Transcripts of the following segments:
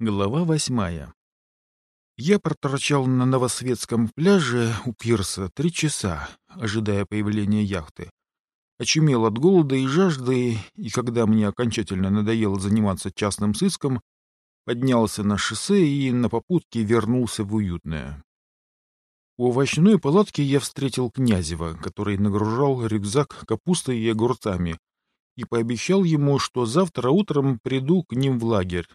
Глава восьмая. Я проторчал на Новосветском пляже у пирса три часа, ожидая появления яхты. Очумел от голода и жажды, и когда мне окончательно надоело заниматься частным сыском, поднялся на шоссе и на попутке вернулся в уютное. У овощной палатки я встретил Князева, который нагружал рюкзак капустой и огурцами, и пообещал ему, что завтра утром приду к ним в лагерь,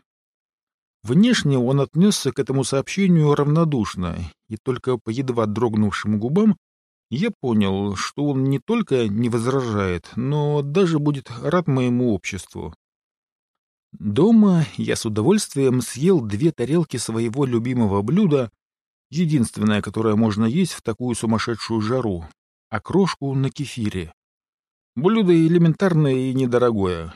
Внешне он отнесся к этому сообщению равнодушно, и только по едва дрогнувшим губам я понял, что он не только не возражает, но даже будет рад моему обществу. Дома я с удовольствием съел две тарелки своего любимого блюда, единственное, которое можно есть в такую сумасшедшую жару, окрошку на кефире. Блюдо элементарное и недорогое.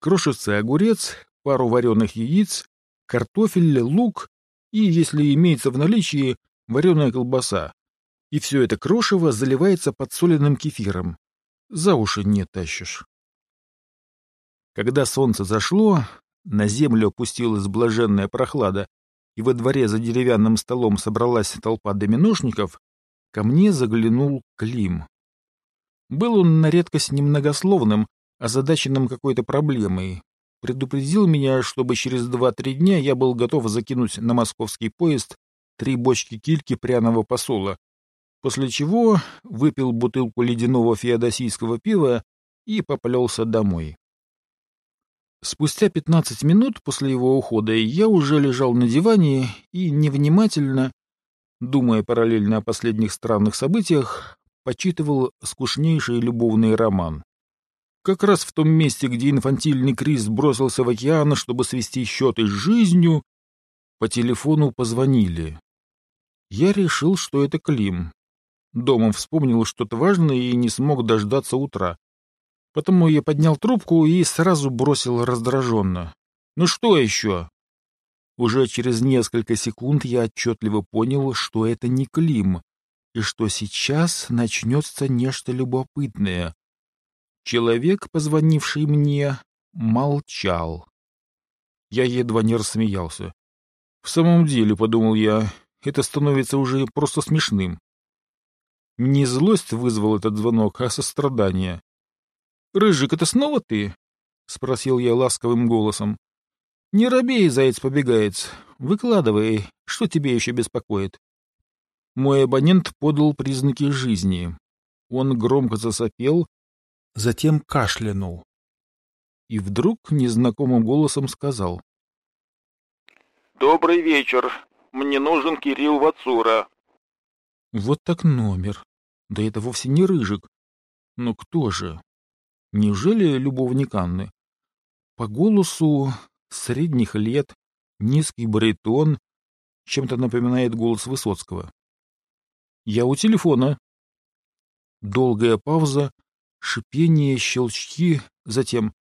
Крошится огурец, пару вареных яиц, картофель, лук и, если имеется в наличии, вареная колбаса. И все это крошево заливается подсоленным кефиром. За уши не тащишь. Когда солнце зашло, на землю опустилась блаженная прохлада, и во дворе за деревянным столом собралась толпа доминошников, ко мне заглянул Клим. Был он на редкость немногословным, озадаченным какой-то проблемой, предупредил меня, чтобы через два-три дня я был готов закинуть на московский поезд три бочки кильки пряного посола, после чего выпил бутылку ледяного феодосийского пива и поплелся домой. Спустя пятнадцать минут после его ухода я уже лежал на диване и невнимательно, думая параллельно о последних странных событиях, почитывал скучнейший любовный роман. Как раз в том месте, где инфантильный Крис бросился в океан, чтобы свести счеты с жизнью, по телефону позвонили. Я решил, что это Клим. Домом вспомнил что-то важное и не смог дождаться утра. Потому я поднял трубку и сразу бросил раздраженно. «Ну что еще?» Уже через несколько секунд я отчетливо понял, что это не Клим, и что сейчас начнется нечто любопытное. Человек, позвонивший мне, молчал. Я едва не рассмеялся. В самом деле, подумал я, это становится уже просто смешным. Не злость вызвал этот звонок, а сострадание. «Рыжик, это снова ты?» — спросил я ласковым голосом. «Не робей, заяц-побегаец. Выкладывай, что тебе еще беспокоит?» Мой абонент подал признаки жизни. Он громко засопел, затем кашлянул. И вдруг незнакомым голосом сказал. «Добрый вечер. Мне нужен Кирилл Вацура». Вот так номер. Да это вовсе не Рыжик. Но кто же? Неужели любовник Анны? По голосу средних лет, низкий баритон, чем-то напоминает голос Высоцкого. «Я у телефона». Долгая пауза, шипение, щелчки, затем...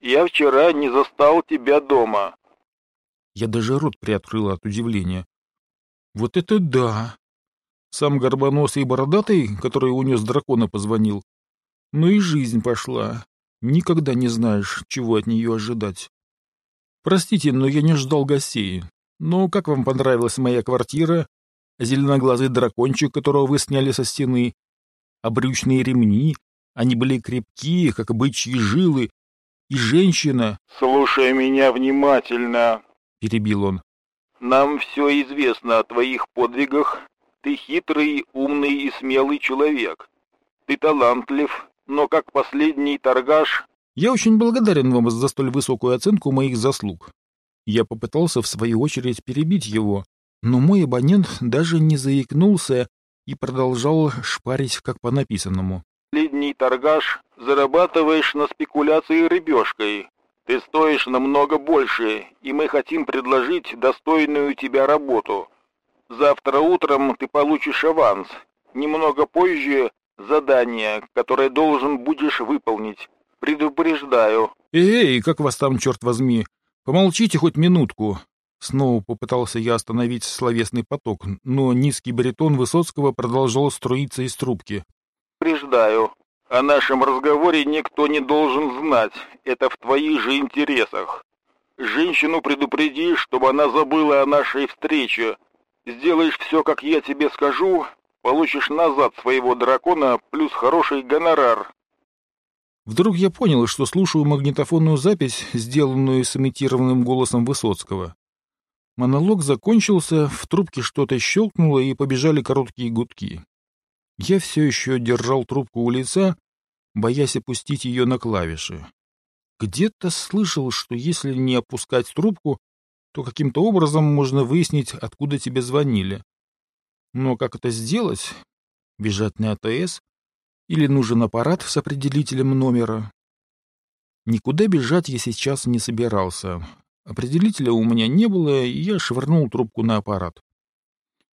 «Я вчера не застал тебя дома». Я даже рот приоткрыл от удивления. «Вот это да!» Сам горбоносый и бородатый, который унес дракона, позвонил. Ну и жизнь пошла. Никогда не знаешь, чего от нее ожидать. Простите, но я не ждал гостей. Но как вам понравилась моя квартира? Зеленоглазый дракончик, которого вы сняли со стены? Обрючные ремни? Они были крепкие, как бычьи жилы, и женщина... — Слушай меня внимательно, — перебил он. — Нам все известно о твоих подвигах. Ты хитрый, умный и смелый человек. Ты талантлив, но как последний торгаш... Я очень благодарен вам за столь высокую оценку моих заслуг. Я попытался, в свою очередь, перебить его, но мой абонент даже не заикнулся и продолжал шпарить, как по написанному последний торгаш зарабатываешь на спекуляции рыбешкой. Ты стоишь намного больше, и мы хотим предложить достойную тебя работу. Завтра утром ты получишь аванс. Немного позже задание, которое должен будешь выполнить. Предупреждаю. Эй, как вас там, черт возьми? Помолчите хоть минутку. Снова попытался я остановить словесный поток, но низкий баритон Высоцкого продолжал струиться из трубки предупреждаю, о нашем разговоре никто не должен знать. Это в твоих же интересах. Женщину предупреди, чтобы она забыла о нашей встрече. Сделаешь все, как я тебе скажу, получишь назад своего дракона плюс хороший гонорар. Вдруг я понял, что слушаю магнитофонную запись, сделанную с имитированным голосом Высоцкого. Монолог закончился, в трубке что-то щелкнуло, и побежали короткие гудки. Я все еще держал трубку у лица, боясь опустить ее на клавиши. Где-то слышал, что если не опускать трубку, то каким-то образом можно выяснить, откуда тебе звонили. Но как это сделать? Бежать на АТС? Или нужен аппарат с определителем номера? Никуда бежать я сейчас не собирался. Определителя у меня не было, и я швырнул трубку на аппарат.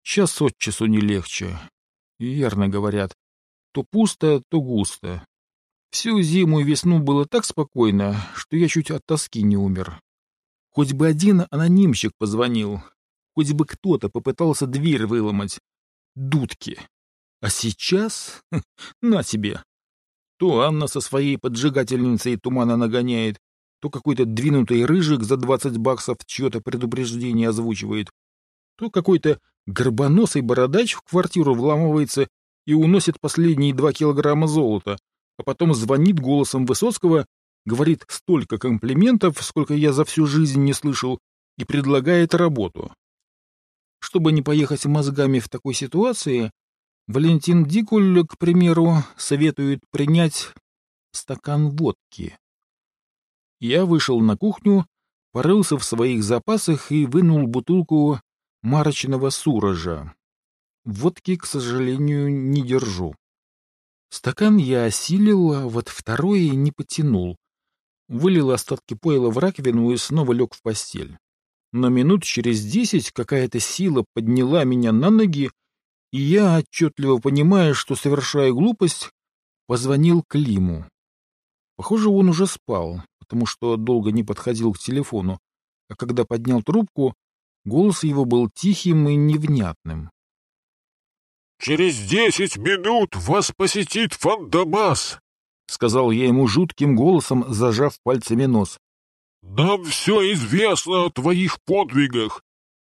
Час от часу не легче. Верно говорят. То пусто, то густо. Всю зиму и весну было так спокойно, что я чуть от тоски не умер. Хоть бы один анонимщик позвонил, хоть бы кто-то попытался дверь выломать. Дудки. А сейчас? На тебе. То Анна со своей поджигательницей тумана нагоняет, то какой-то двинутый рыжик за двадцать баксов чье-то предупреждение озвучивает, то какой-то горбоносый бородач в квартиру вламывается и уносит последние два килограмма золота, а потом звонит голосом Высоцкого, говорит столько комплиментов, сколько я за всю жизнь не слышал, и предлагает работу. Чтобы не поехать мозгами в такой ситуации, Валентин Дикуль, к примеру, советует принять стакан водки. Я вышел на кухню, порылся в своих запасах и вынул бутылку марочного суража. Водки, к сожалению, не держу. Стакан я осилил, а вот второй не потянул. Вылил остатки пойла в раковину и снова лег в постель. Но минут через десять какая-то сила подняла меня на ноги, и я, отчетливо понимая, что совершаю глупость, позвонил Климу. Похоже, он уже спал, потому что долго не подходил к телефону, а когда поднял трубку, голос его был тихим и невнятным. «Через десять минут вас посетит Фандомас», — сказал я ему жутким голосом, зажав пальцами нос. «Нам все известно о твоих подвигах.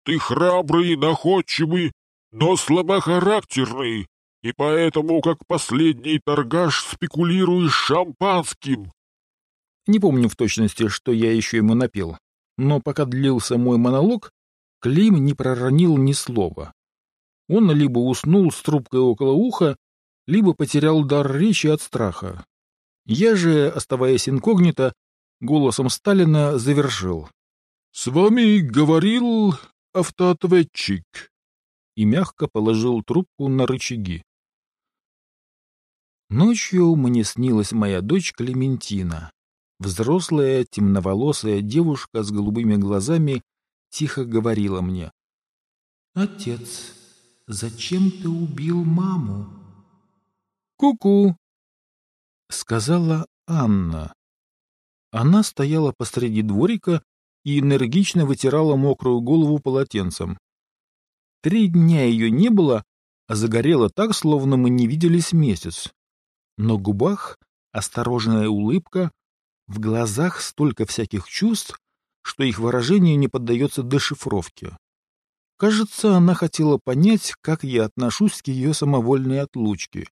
Ты храбрый и находчивый, но слабохарактерный, и поэтому, как последний торгаш, спекулируешь шампанским». Не помню в точности, что я еще ему напел, но пока длился мой монолог, Клим не проронил ни слова. Он либо уснул с трубкой около уха, либо потерял дар речи от страха. Я же, оставаясь инкогнито, голосом Сталина завершил. — С вами говорил автоответчик. И мягко положил трубку на рычаги. Ночью мне снилась моя дочь Клементина. Взрослая, темноволосая девушка с голубыми глазами тихо говорила мне. — Отец, зачем ты убил маму? Ку-ку, сказала Анна. Она стояла посреди дворика и энергично вытирала мокрую голову полотенцем. Три дня ее не было, а загорела так, словно мы не виделись месяц. На губах осторожная улыбка, в глазах столько всяких чувств, что их выражение не поддается дешифровке. Кажется, она хотела понять, как я отношусь к ее самовольной отлучке.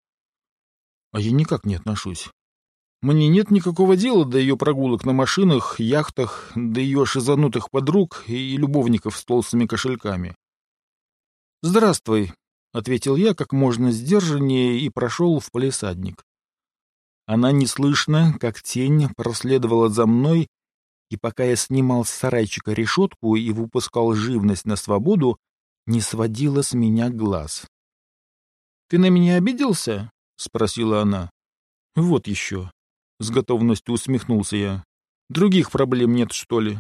А я никак не отношусь. Мне нет никакого дела до ее прогулок на машинах, яхтах, до ее шизанутых подруг и любовников с толстыми кошельками. «Здравствуй», — ответил я как можно сдержаннее и прошел в полисадник. Она неслышно, как тень, проследовала за мной и пока я снимал с сарайчика решетку и выпускал живность на свободу, не сводила с меня глаз. — Ты на меня обиделся? — спросила она. — Вот еще. С готовностью усмехнулся я. — Других проблем нет, что ли?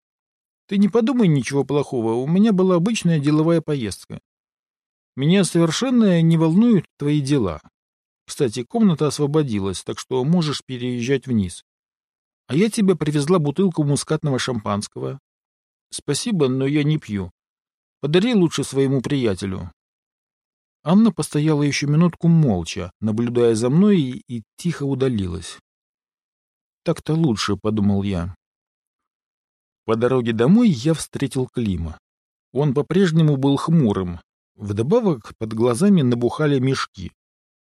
— Ты не подумай ничего плохого, у меня была обычная деловая поездка. Меня совершенно не волнуют твои дела. Кстати, комната освободилась, так что можешь переезжать вниз. А я тебе привезла бутылку мускатного шампанского. Спасибо, но я не пью. Подари лучше своему приятелю. Анна постояла еще минутку молча, наблюдая за мной, и, и тихо удалилась. Так-то лучше, — подумал я. По дороге домой я встретил Клима. Он по-прежнему был хмурым. Вдобавок под глазами набухали мешки.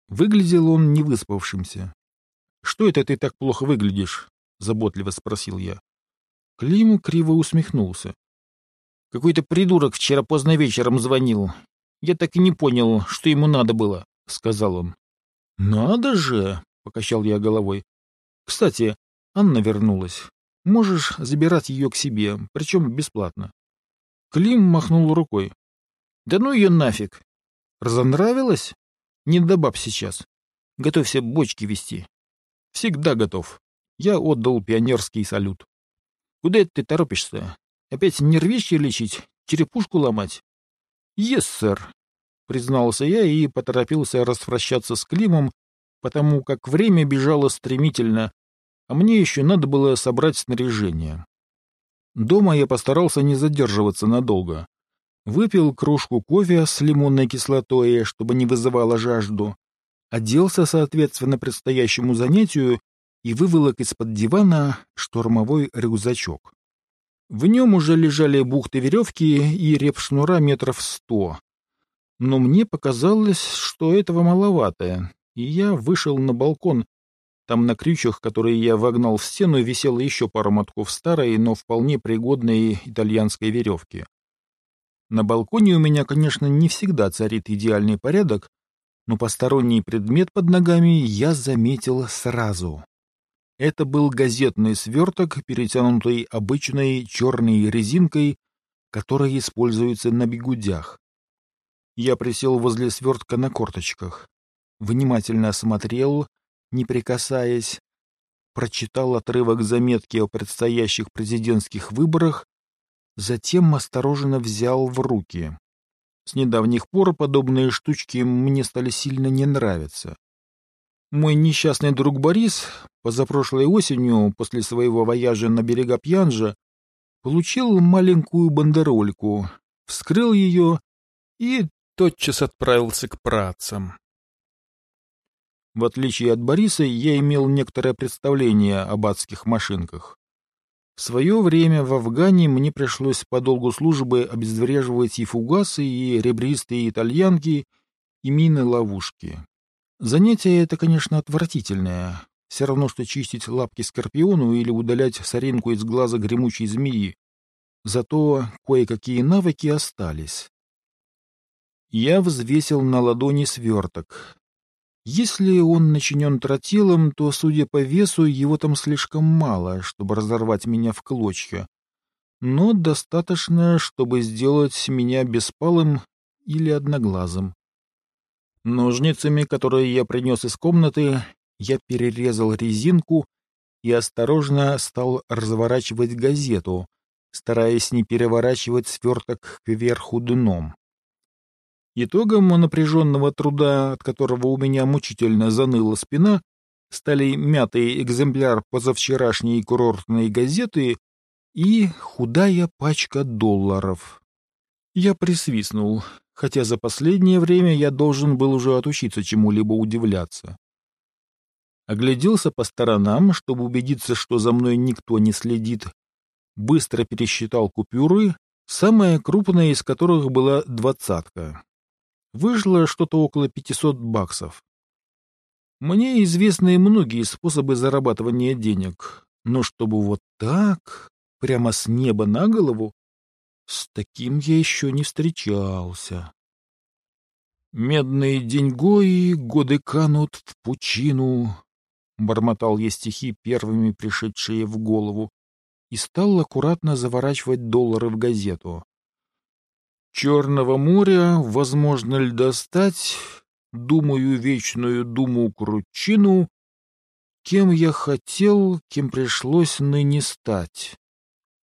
Выглядел он невыспавшимся. — Что это ты так плохо выглядишь? — заботливо спросил я. Клим криво усмехнулся. — Какой-то придурок вчера поздно вечером звонил. Я так и не понял, что ему надо было, — сказал он. — Надо же! — покачал я головой. — Кстати, Анна вернулась. Можешь забирать ее к себе, причем бесплатно. Клим махнул рукой. Да ну ее нафиг. Разонравилась? Не до баб сейчас. Готовься бочки вести. Всегда готов. Я отдал пионерский салют. Куда это ты торопишься? Опять нервище лечить? Черепушку ломать? Yes, сэр, признался я и поторопился распрощаться с Климом, потому как время бежало стремительно, а мне еще надо было собрать снаряжение. Дома я постарался не задерживаться надолго. Выпил кружку кофе с лимонной кислотой, чтобы не вызывало жажду, оделся соответственно предстоящему занятию и выволок из-под дивана штурмовой рюкзачок. В нем уже лежали бухты веревки и репшнура метров сто. Но мне показалось, что этого маловато, и я вышел на балкон, там на крючах, которые я вогнал в стену, висело еще пару мотков старой, но вполне пригодной итальянской веревки. На балконе у меня, конечно, не всегда царит идеальный порядок, но посторонний предмет под ногами я заметил сразу. Это был газетный сверток, перетянутый обычной черной резинкой, которая используется на бегудях. Я присел возле свертка на корточках, внимательно осмотрел, не прикасаясь, прочитал отрывок заметки о предстоящих президентских выборах, затем осторожно взял в руки. С недавних пор подобные штучки мне стали сильно не нравиться. Мой несчастный друг Борис позапрошлой осенью, после своего вояжа на берега Пьянжа, получил маленькую бандерольку, вскрыл ее и тотчас отправился к працам. В отличие от Бориса, я имел некоторое представление об адских машинках. В свое время в Афгане мне пришлось по долгу службы обезвреживать и фугасы, и ребристые итальянки, и мины-ловушки. Занятие это, конечно, отвратительное. Все равно, что чистить лапки скорпиону или удалять соринку из глаза гремучей змеи. Зато кое-какие навыки остались. Я взвесил на ладони сверток. Если он начинен тротилом, то, судя по весу, его там слишком мало, чтобы разорвать меня в клочья. Но достаточно, чтобы сделать меня беспалым или одноглазым. Ножницами, которые я принес из комнаты, я перерезал резинку и осторожно стал разворачивать газету, стараясь не переворачивать сверток кверху дном. Итогом напряженного труда, от которого у меня мучительно заныла спина, стали мятый экземпляр позавчерашней курортной газеты и худая пачка долларов. Я присвистнул, хотя за последнее время я должен был уже отучиться чему-либо удивляться. Огляделся по сторонам, чтобы убедиться, что за мной никто не следит. Быстро пересчитал купюры, самая крупная из которых была двадцатка. Вышло что-то около 500 баксов. Мне известны многие способы зарабатывания денег, но чтобы вот так, прямо с неба на голову, с таким я еще не встречался. «Медные деньгои, годы канут в пучину», — бормотал я стихи, первыми пришедшие в голову, и стал аккуратно заворачивать доллары в газету. Черного моря возможно ли достать, думаю, вечную думу кручину, кем я хотел, кем пришлось ныне стать.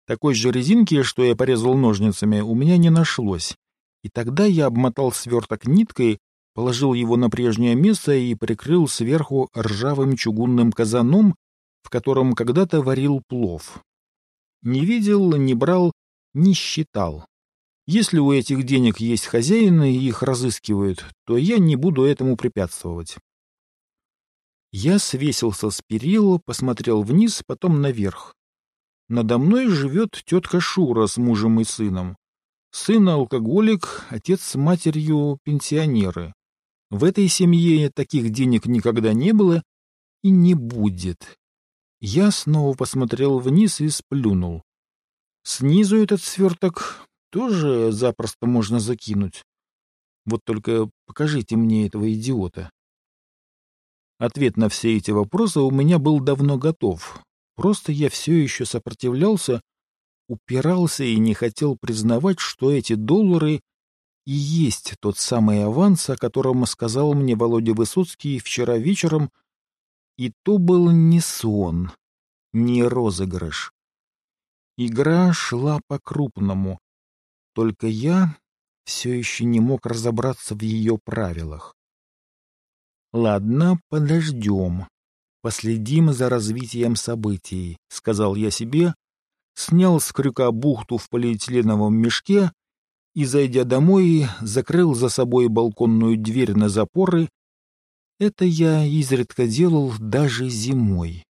Такой же резинки, что я порезал ножницами, у меня не нашлось, и тогда я обмотал сверток ниткой, положил его на прежнее место и прикрыл сверху ржавым чугунным казаном, в котором когда-то варил плов. Не видел, не брал, не считал. Если у этих денег есть хозяины и их разыскивают, то я не буду этому препятствовать. Я свесился с перила, посмотрел вниз, потом наверх. Надо мной живет тетка Шура с мужем и сыном. Сын алкоголик, отец с матерью пенсионеры. В этой семье таких денег никогда не было и не будет. Я снова посмотрел вниз и сплюнул. Снизу этот сверток тоже запросто можно закинуть. Вот только покажите мне этого идиота. Ответ на все эти вопросы у меня был давно готов. Просто я все еще сопротивлялся, упирался и не хотел признавать, что эти доллары и есть тот самый аванс, о котором сказал мне Володя Высоцкий вчера вечером, и то был не сон, не розыгрыш. Игра шла по-крупному, только я все еще не мог разобраться в ее правилах. «Ладно, подождем. Последим за развитием событий», — сказал я себе, снял с крюка бухту в полиэтиленовом мешке и, зайдя домой, закрыл за собой балконную дверь на запоры. Это я изредка делал даже зимой.